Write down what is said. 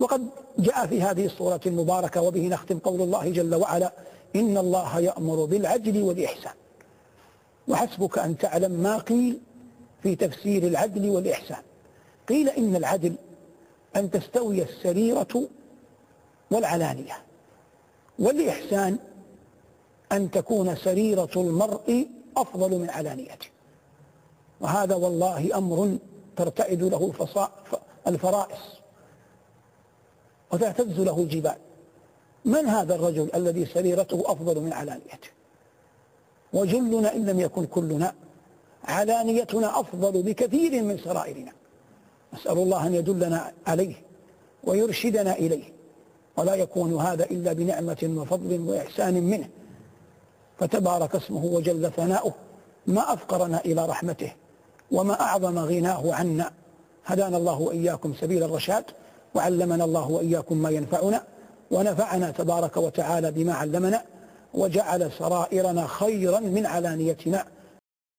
وقد جاء في هذه الصورة المباركة وبه نختم قول الله جل وعلا إن الله يأمر بالعدل والإحسان. وحسبك أن تعلم ما قيل في تفسير العدل والإحسان. قيل إن العدل أن تستوي السريرة والعلانية والإحسان أن تكون سريرة المرء أفضل من علانيته. وهذا والله أمر ترتعد له الفرائس وتهتز له الجبال من هذا الرجل الذي سريرته أفضل من علانيته؟ وجلنا إن لم يكن كلنا علانيتنا أفضل بكثير من سرائرنا. نسأل الله أن يدلنا عليه ويرشدنا إليه. ولا يكون هذا إلا بنعمة وفضل وإحسان منه. فتبارك اسمه وجل ثناؤه. ما أفقرنا إلى رحمته وما أعظم غناه عنا. هدانا الله وإياكم سبيل الرشاد. وعلمنا الله وإياكم ما ينفعنا ونفعنا تبارك وتعالى بما علمنا وجعل سرائرنا خيرا من علانيتنا.